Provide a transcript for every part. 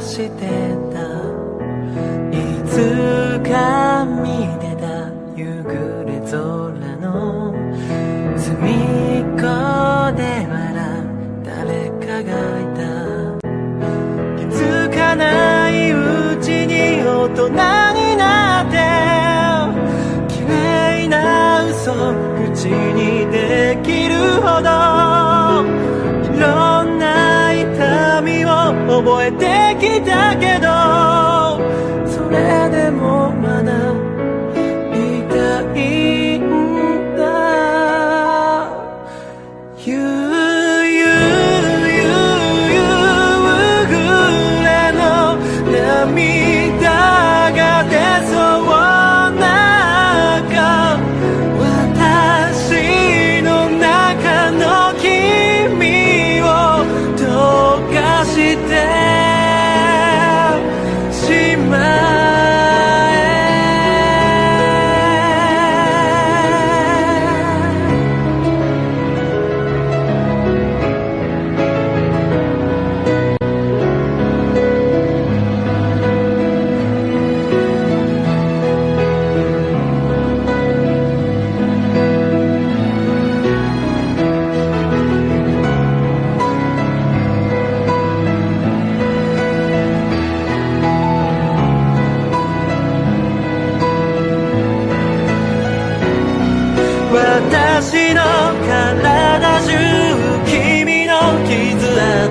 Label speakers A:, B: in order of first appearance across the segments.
A: してた。いつか見てた。夕暮れ空の。隅っこで笑う。誰かがいた。気づかないうちに大人になって。綺麗な嘘口にできるほど。覚えてきたけどそれでもまだ痛いんだ。ゆうゆうゆう夕暮れの涙。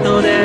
A: todo